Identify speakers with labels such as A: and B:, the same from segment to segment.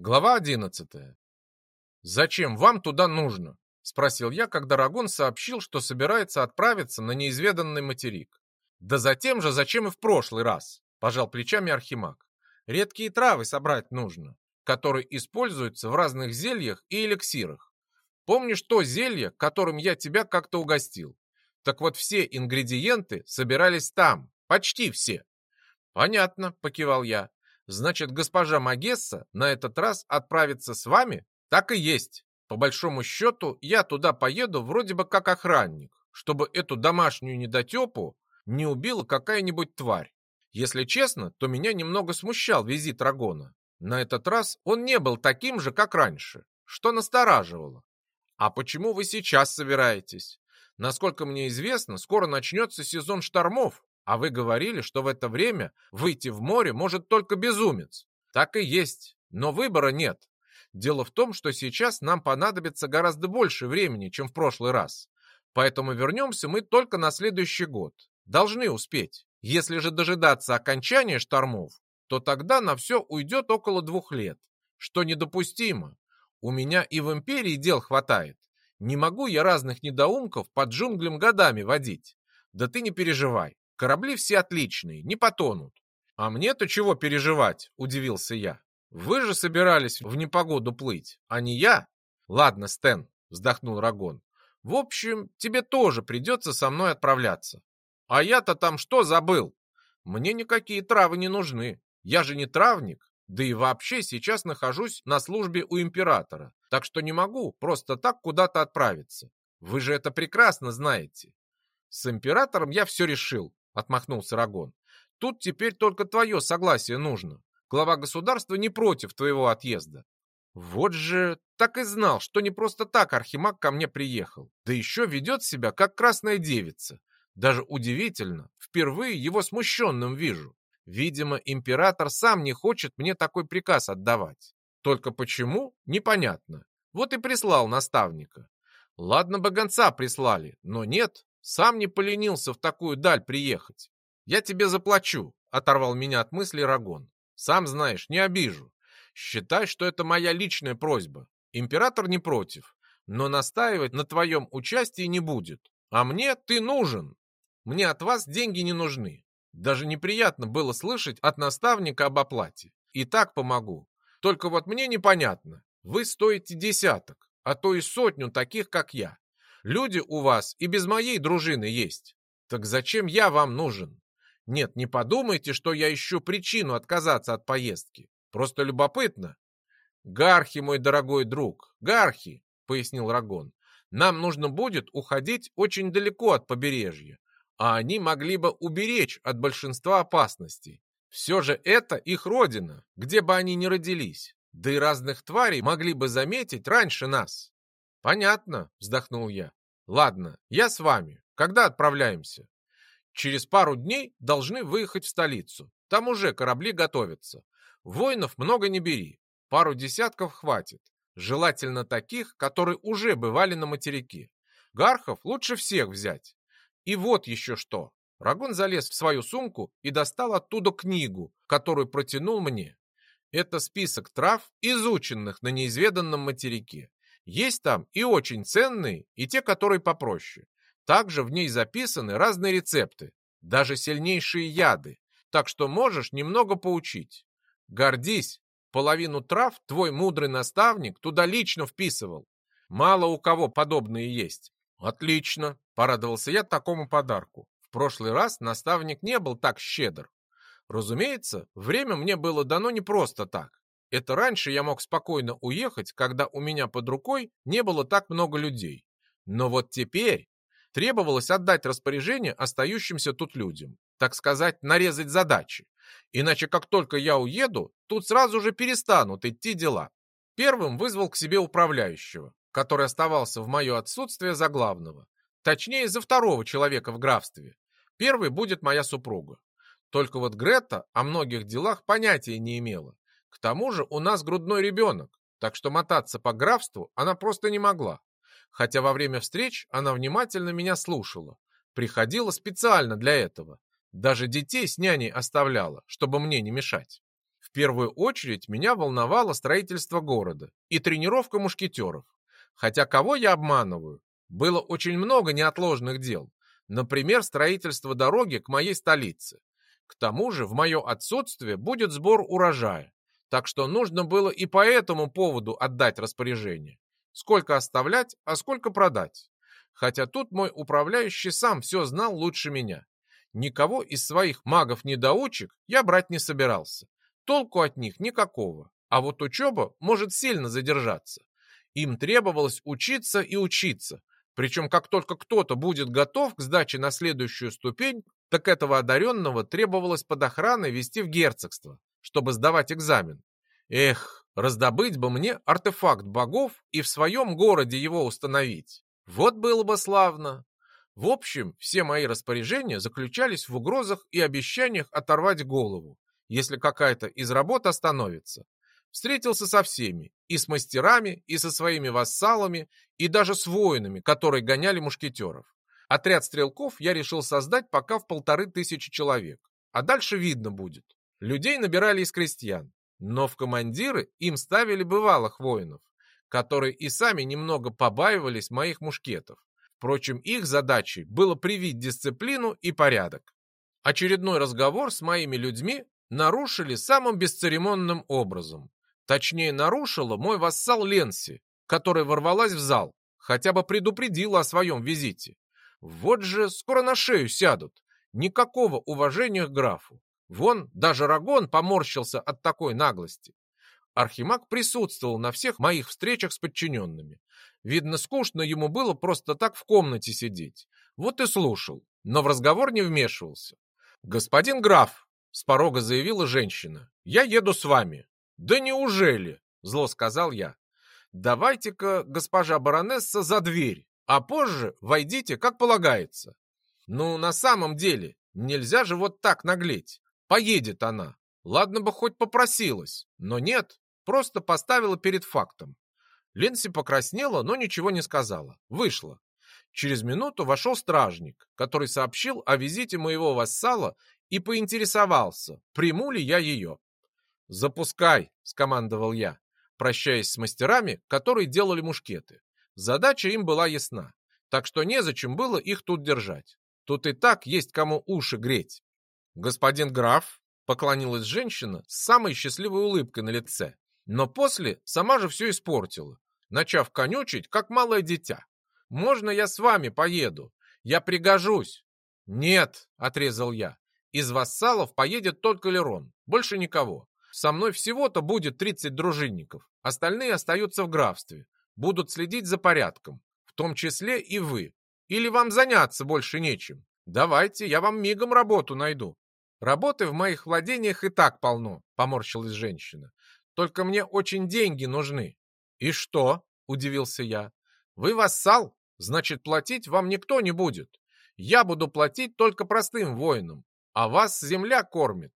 A: Глава одиннадцатая. «Зачем вам туда нужно?» — спросил я, когда Рагон сообщил, что собирается отправиться на неизведанный материк. «Да затем же, зачем и в прошлый раз», — пожал плечами Архимаг. «Редкие травы собрать нужно, которые используются в разных зельях и эликсирах. Помнишь то зелье, которым я тебя как-то угостил? Так вот все ингредиенты собирались там, почти все». «Понятно», — покивал я. Значит, госпожа Магесса на этот раз отправится с вами? Так и есть. По большому счету, я туда поеду вроде бы как охранник, чтобы эту домашнюю недотепу не убила какая-нибудь тварь. Если честно, то меня немного смущал визит Рагона. На этот раз он не был таким же, как раньше, что настораживало. А почему вы сейчас собираетесь? Насколько мне известно, скоро начнется сезон штормов, а вы говорили, что в это время выйти в море может только безумец. Так и есть, но выбора нет. Дело в том, что сейчас нам понадобится гораздо больше времени, чем в прошлый раз. Поэтому вернемся мы только на следующий год. Должны успеть. Если же дожидаться окончания штормов, то тогда на все уйдет около двух лет, что недопустимо. У меня и в империи дел хватает. Не могу я разных недоумков под джунглям годами водить. Да ты не переживай, Корабли все отличные, не потонут. А мне-то чего переживать, удивился я. Вы же собирались в непогоду плыть, а не я. Ладно, Стэн, вздохнул Рагон. В общем, тебе тоже придется со мной отправляться. А я-то там что забыл? Мне никакие травы не нужны. Я же не травник, да и вообще сейчас нахожусь на службе у императора, так что не могу просто так куда-то отправиться. Вы же это прекрасно знаете. С императором я все решил, отмахнулся Рагон. Тут теперь только твое согласие нужно. Глава государства не против твоего отъезда. Вот же так и знал, что не просто так Архимаг ко мне приехал. Да еще ведет себя, как красная девица. Даже удивительно, впервые его смущенным вижу. Видимо, император сам не хочет мне такой приказ отдавать. Только почему, непонятно. Вот и прислал наставника. Ладно бы гонца прислали, но нет, сам не поленился в такую даль приехать. Я тебе заплачу, оторвал меня от мысли Рагон. Сам знаешь, не обижу. Считай, что это моя личная просьба. Император не против, но настаивать на твоем участии не будет. А мне ты нужен. Мне от вас деньги не нужны. Даже неприятно было слышать от наставника об оплате. И так помогу. Только вот мне непонятно. Вы стоите десяток, а то и сотню таких, как я. Люди у вас и без моей дружины есть. Так зачем я вам нужен? Нет, не подумайте, что я ищу причину отказаться от поездки. Просто любопытно. Гархи, мой дорогой друг, Гархи, пояснил Рагон. Нам нужно будет уходить очень далеко от побережья, а они могли бы уберечь от большинства опасностей. Все же это их родина, где бы они ни родились. Да и разных тварей могли бы заметить раньше нас. «Понятно», — вздохнул я. «Ладно, я с вами. Когда отправляемся?» «Через пару дней должны выехать в столицу. Там уже корабли готовятся. Воинов много не бери. Пару десятков хватит. Желательно таких, которые уже бывали на материке. Гархов лучше всех взять. И вот еще что. Рагон залез в свою сумку и достал оттуда книгу, которую протянул мне. Это список трав, изученных на неизведанном материке. Есть там и очень ценные, и те, которые попроще. Также в ней записаны разные рецепты, даже сильнейшие яды, так что можешь немного поучить. Гордись, половину трав твой мудрый наставник туда лично вписывал. Мало у кого подобные есть. Отлично, порадовался я такому подарку. В прошлый раз наставник не был так щедр. Разумеется, время мне было дано не просто так. Это раньше я мог спокойно уехать, когда у меня под рукой не было так много людей. Но вот теперь требовалось отдать распоряжение остающимся тут людям, так сказать, нарезать задачи. Иначе как только я уеду, тут сразу же перестанут идти дела. Первым вызвал к себе управляющего, который оставался в мое отсутствие за главного. Точнее, за второго человека в графстве. Первый будет моя супруга. Только вот Грета о многих делах понятия не имела к тому же у нас грудной ребенок, так что мотаться по графству она просто не могла. Хотя во время встреч она внимательно меня слушала. Приходила специально для этого. Даже детей с няней оставляла, чтобы мне не мешать. В первую очередь меня волновало строительство города и тренировка мушкетеров. Хотя кого я обманываю? Было очень много неотложных дел. Например, строительство дороги к моей столице. К тому же в мое отсутствие будет сбор урожая. Так что нужно было и по этому поводу отдать распоряжение. Сколько оставлять, а сколько продать. Хотя тут мой управляющий сам все знал лучше меня. Никого из своих магов-недоучек я брать не собирался. Толку от них никакого. А вот учеба может сильно задержаться. Им требовалось учиться и учиться. Причем как только кто-то будет готов к сдаче на следующую ступень, так этого одаренного требовалось под охраной вести в герцогство, чтобы сдавать экзамен. Эх, раздобыть бы мне артефакт богов и в своем городе его установить. Вот было бы славно. В общем, все мои распоряжения заключались в угрозах и обещаниях оторвать голову, если какая-то из работ остановится. Встретился со всеми, и с мастерами, и со своими вассалами, и даже с воинами, которые гоняли мушкетеров. Отряд стрелков я решил создать пока в полторы тысячи человек, а дальше видно будет. Людей набирали из крестьян, но в командиры им ставили бывалых воинов, которые и сами немного побаивались моих мушкетов. Впрочем, их задачей было привить дисциплину и порядок. Очередной разговор с моими людьми нарушили самым бесцеремонным образом. Точнее, нарушила мой вассал Ленси, которая ворвалась в зал, хотя бы предупредила о своем визите. Вот же скоро на шею сядут. Никакого уважения к графу. Вон, даже Рагон поморщился от такой наглости. Архимаг присутствовал на всех моих встречах с подчиненными. Видно, скучно ему было просто так в комнате сидеть. Вот и слушал, но в разговор не вмешивался. «Господин граф», — с порога заявила женщина, — «я еду с вами». «Да неужели?» — зло сказал я. «Давайте-ка, госпожа баронесса, за дверь, а позже войдите, как полагается». «Ну, на самом деле, нельзя же вот так наглеть. Поедет она. Ладно бы хоть попросилась, но нет, просто поставила перед фактом. Ленси покраснела, но ничего не сказала. Вышла. Через минуту вошел стражник, который сообщил о визите моего вассала и поинтересовался, приму ли я ее. «Запускай!» — скомандовал я, прощаясь с мастерами, которые делали мушкеты. Задача им была ясна, так что незачем было их тут держать. Тут и так есть кому уши греть. «Господин граф!» — поклонилась женщина с самой счастливой улыбкой на лице. Но после сама же все испортила, начав конючить, как малое дитя. «Можно я с вами поеду? Я пригожусь!» «Нет!» — отрезал я. «Из вассалов поедет только Лерон, больше никого. Со мной всего-то будет 30 дружинников, остальные остаются в графстве, будут следить за порядком, в том числе и вы. Или вам заняться больше нечем? Давайте, я вам мигом работу найду. Работы в моих владениях и так полно, поморщилась женщина. Только мне очень деньги нужны. И что? Удивился я. Вы вассал, значит платить вам никто не будет. Я буду платить только простым воинам, а вас земля кормит.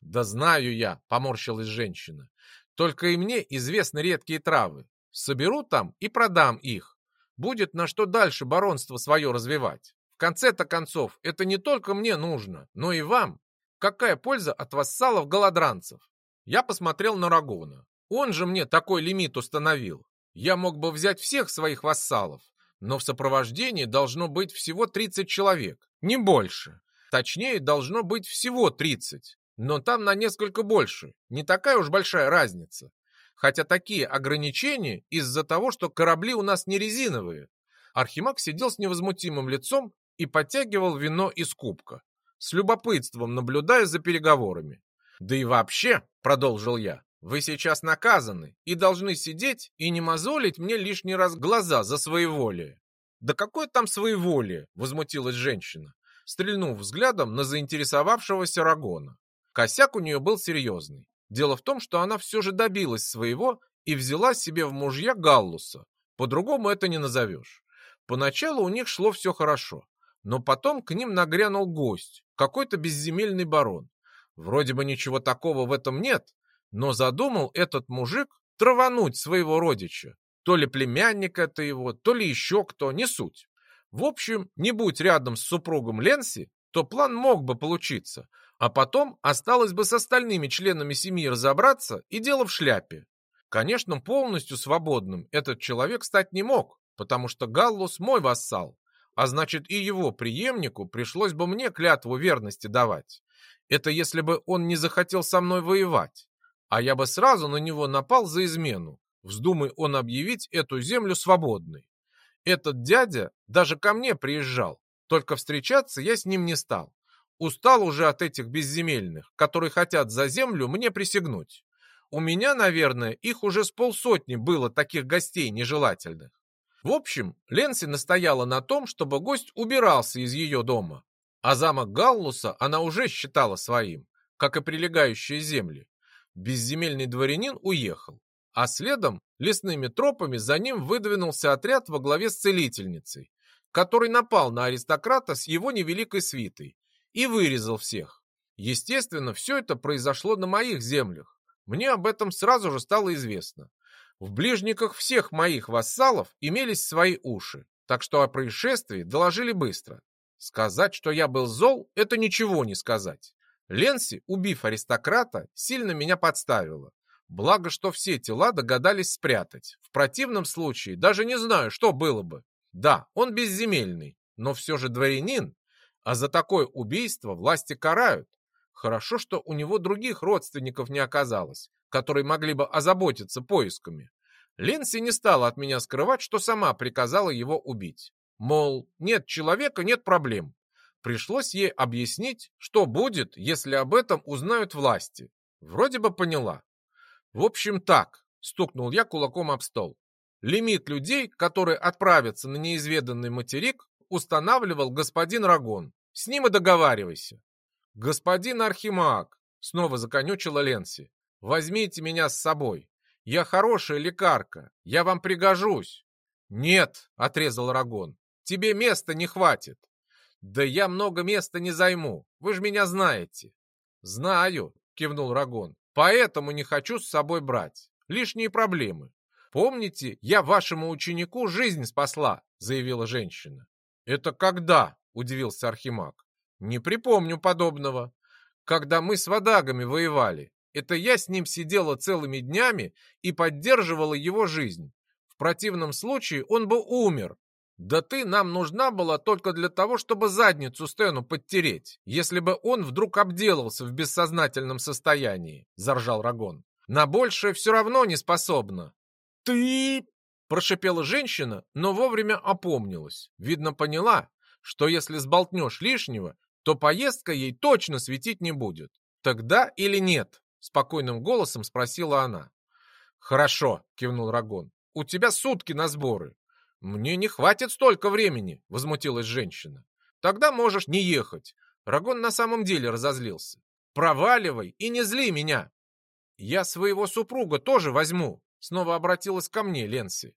A: «Да знаю я», — поморщилась женщина. «Только и мне известны редкие травы. Соберу там и продам их. Будет на что дальше баронство свое развивать. В конце-то концов, это не только мне нужно, но и вам. Какая польза от вассалов-голодранцев?» Я посмотрел на Рагона. Он же мне такой лимит установил. Я мог бы взять всех своих вассалов, но в сопровождении должно быть всего 30 человек, не больше. Точнее, должно быть всего 30 но там на несколько больше, не такая уж большая разница. Хотя такие ограничения из-за того, что корабли у нас не резиновые. Архимаг сидел с невозмутимым лицом и подтягивал вино из кубка, с любопытством наблюдая за переговорами. «Да и вообще», — продолжил я, — «вы сейчас наказаны и должны сидеть и не мозолить мне лишний раз глаза за своеволие». «Да какое там своеволие?» — возмутилась женщина, стрельнув взглядом на заинтересовавшегося Рагона. Косяк у нее был серьезный. Дело в том, что она все же добилась своего и взяла себе в мужья Галлуса. По-другому это не назовешь. Поначалу у них шло все хорошо, но потом к ним нагрянул гость, какой-то безземельный барон. Вроде бы ничего такого в этом нет, но задумал этот мужик травануть своего родича. То ли племянник это его, то ли еще кто, не суть. В общем, не будь рядом с супругом Ленси, то план мог бы получиться, А потом осталось бы с остальными членами семьи разобраться и дело в шляпе. Конечно, полностью свободным этот человек стать не мог, потому что Галлус мой вассал, а значит и его преемнику пришлось бы мне клятву верности давать. Это если бы он не захотел со мной воевать, а я бы сразу на него напал за измену, вздумай он объявить эту землю свободной. Этот дядя даже ко мне приезжал, только встречаться я с ним не стал. Устал уже от этих безземельных, которые хотят за землю мне присягнуть. У меня, наверное, их уже с полсотни было таких гостей нежелательных. В общем, Ленси настояла на том, чтобы гость убирался из ее дома, а замок Галлуса она уже считала своим, как и прилегающие земли. Безземельный дворянин уехал, а следом лесными тропами за ним выдвинулся отряд во главе с целительницей, который напал на аристократа с его невеликой свитой и вырезал всех. Естественно, все это произошло на моих землях, мне об этом сразу же стало известно. В ближниках всех моих вассалов имелись свои уши, так что о происшествии доложили быстро. Сказать, что я был зол, это ничего не сказать. Ленси, убив аристократа, сильно меня подставила. Благо, что все тела догадались спрятать. В противном случае даже не знаю, что было бы. Да, он безземельный, но все же дворянин, а за такое убийство власти карают. Хорошо, что у него других родственников не оказалось, которые могли бы озаботиться поисками. Линси не стала от меня скрывать, что сама приказала его убить. Мол, нет человека, нет проблем. Пришлось ей объяснить, что будет, если об этом узнают власти. Вроде бы поняла. В общем так, стукнул я кулаком об стол. Лимит людей, которые отправятся на неизведанный материк, устанавливал господин Рагон. С ним и договаривайся. «Господин Архимаг!» — снова законючила Ленси. «Возьмите меня с собой. Я хорошая лекарка. Я вам пригожусь». «Нет!» — отрезал Рагон. «Тебе места не хватит». «Да я много места не займу. Вы же меня знаете». «Знаю», — кивнул Рагон. «Поэтому не хочу с собой брать. Лишние проблемы. Помните, я вашему ученику жизнь спасла», — заявила женщина. «Это когда?» — удивился Архимаг. Не припомню подобного. Когда мы с водагами воевали, это я с ним сидела целыми днями и поддерживала его жизнь. В противном случае он бы умер. Да ты нам нужна была только для того, чтобы задницу Стэну подтереть, если бы он вдруг обделался в бессознательном состоянии, заржал Рагон. На большее все равно не способна. Ты... Прошипела женщина, но вовремя опомнилась. Видно, поняла, что если сболтнешь лишнего, то поездка ей точно светить не будет. Тогда или нет? Спокойным голосом спросила она. Хорошо, кивнул Рагон. У тебя сутки на сборы. Мне не хватит столько времени, возмутилась женщина. Тогда можешь не ехать. Рагон на самом деле разозлился. Проваливай и не зли меня. Я своего супруга тоже возьму, снова обратилась ко мне Ленси.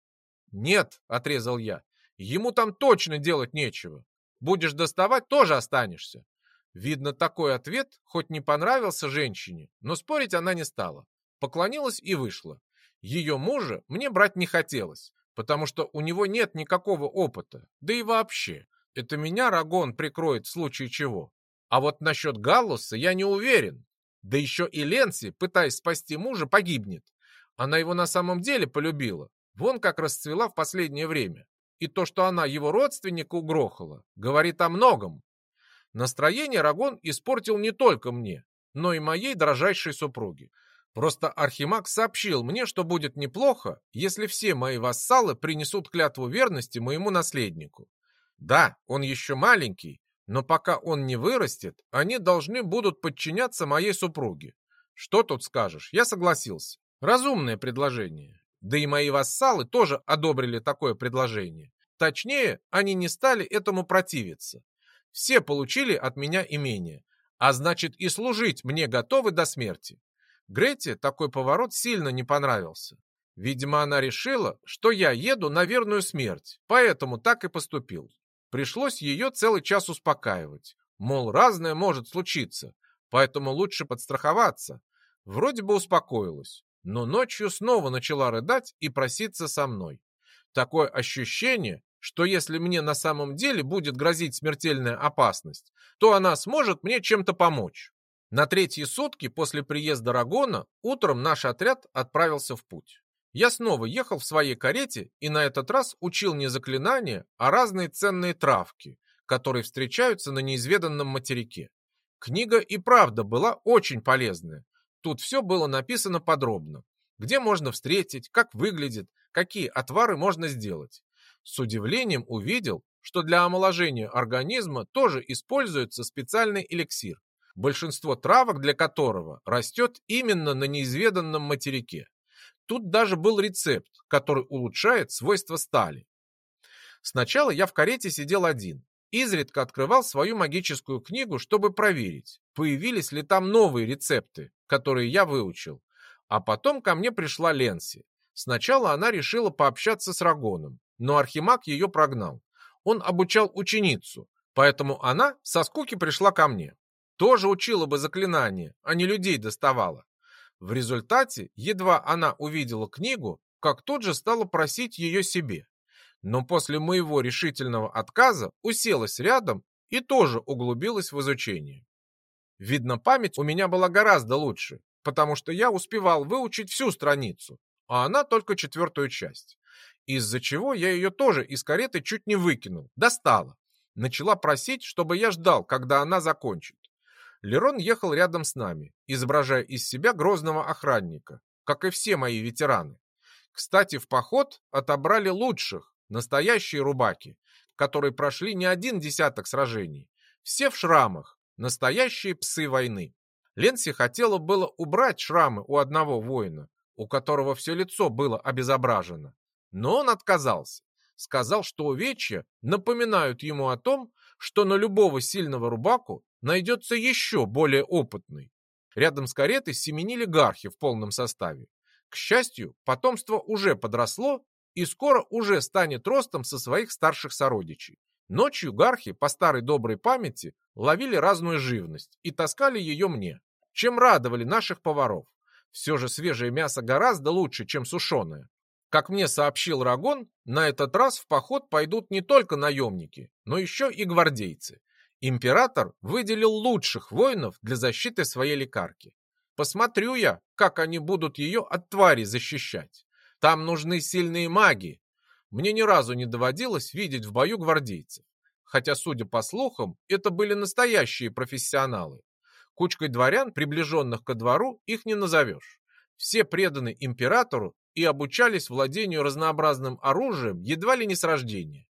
A: Нет, отрезал я. Ему там точно делать нечего. Будешь доставать, тоже останешься. Видно, такой ответ хоть не понравился женщине, но спорить она не стала. Поклонилась и вышла. Ее мужа мне брать не хотелось, потому что у него нет никакого опыта. Да и вообще, это меня Рагон прикроет в случае чего. А вот насчет Галлуса я не уверен. Да еще и Ленси, пытаясь спасти мужа, погибнет. Она его на самом деле полюбила. Вон как расцвела в последнее время. И то, что она его родственника угрохала, говорит о многом. Настроение Рагон испортил не только мне, но и моей дрожайшей супруге. Просто Архимаг сообщил мне, что будет неплохо, если все мои вассалы принесут клятву верности моему наследнику. Да, он еще маленький, но пока он не вырастет, они должны будут подчиняться моей супруге. Что тут скажешь? Я согласился. Разумное предложение. Да и мои вассалы тоже одобрили такое предложение. Точнее, они не стали этому противиться. Все получили от меня имение, а значит и служить мне готовы до смерти. Грете такой поворот сильно не понравился. Видимо, она решила, что я еду на верную смерть, поэтому так и поступил. Пришлось ее целый час успокаивать. Мол, разное может случиться, поэтому лучше подстраховаться. Вроде бы успокоилась но ночью снова начала рыдать и проситься со мной. Такое ощущение, что если мне на самом деле будет грозить смертельная опасность, то она сможет мне чем-то помочь. На третьи сутки после приезда Рагона утром наш отряд отправился в путь. Я снова ехал в своей карете и на этот раз учил не заклинания, а разные ценные травки, которые встречаются на неизведанном материке. Книга и правда была очень полезная. Тут все было написано подробно. Где можно встретить, как выглядит, какие отвары можно сделать. С удивлением увидел, что для омоложения организма тоже используется специальный эликсир, большинство травок для которого растет именно на неизведанном материке. Тут даже был рецепт, который улучшает свойства стали. Сначала я в карете сидел один, изредка открывал свою магическую книгу, чтобы проверить, появились ли там новые рецепты, которые я выучил. А потом ко мне пришла Ленси. Сначала она решила пообщаться с Рагоном, но Архимаг ее прогнал. Он обучал ученицу, поэтому она со скуки пришла ко мне. Тоже учила бы заклинания, а не людей доставала. В результате, едва она увидела книгу, как тут же стала просить ее себе. Но после моего решительного отказа уселась рядом и тоже углубилась в изучение. Видно, память у меня была гораздо лучше, потому что я успевал выучить всю страницу, а она только четвертую часть. Из-за чего я ее тоже из кареты чуть не выкинул, достала. Начала просить, чтобы я ждал, когда она закончит. Лерон ехал рядом с нами, изображая из себя грозного охранника, как и все мои ветераны. Кстати, в поход отобрали лучших, настоящие рубаки, которые прошли не один десяток сражений. Все в шрамах, настоящие псы войны. Ленси хотела было убрать шрамы у одного воина, у которого все лицо было обезображено. Но он отказался. Сказал, что увечья напоминают ему о том, что на любого сильного рубаку найдется еще более опытный. Рядом с каретой семенили гархи в полном составе. К счастью, потомство уже подросло и скоро уже станет ростом со своих старших сородичей. Ночью гархи, по старой доброй памяти, ловили разную живность и таскали ее мне, чем радовали наших поваров. Все же свежее мясо гораздо лучше, чем сушеное. Как мне сообщил Рагон, на этот раз в поход пойдут не только наемники, но еще и гвардейцы. Император выделил лучших воинов для защиты своей лекарки. Посмотрю я, как они будут ее от твари защищать. Там нужны сильные маги. Мне ни разу не доводилось видеть в бою гвардейцев. Хотя, судя по слухам, это были настоящие профессионалы. Кучкой дворян, приближенных ко двору, их не назовешь. Все преданы императору и обучались владению разнообразным оружием едва ли не с рождения.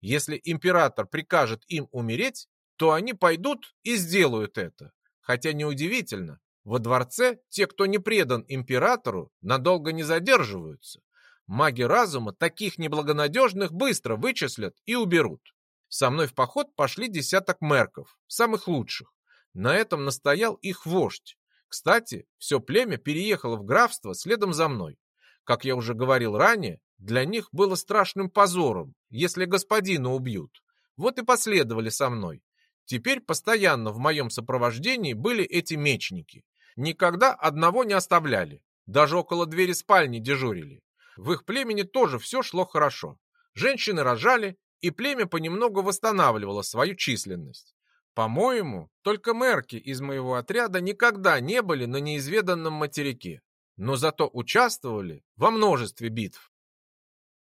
A: Если император прикажет им умереть, то они пойдут и сделают это. Хотя неудивительно, во дворце те, кто не предан императору, надолго не задерживаются. Маги разума таких неблагонадежных быстро вычислят и уберут. Со мной в поход пошли десяток мерков, самых лучших. На этом настоял их вождь. Кстати, все племя переехало в графство следом за мной. Как я уже говорил ранее, для них было страшным позором, если господина убьют. Вот и последовали со мной. Теперь постоянно в моем сопровождении были эти мечники. Никогда одного не оставляли. Даже около двери спальни дежурили. В их племени тоже все шло хорошо. Женщины рожали, и племя понемногу восстанавливало свою численность. По-моему, только мерки из моего отряда никогда не были на неизведанном материке, но зато участвовали во множестве битв.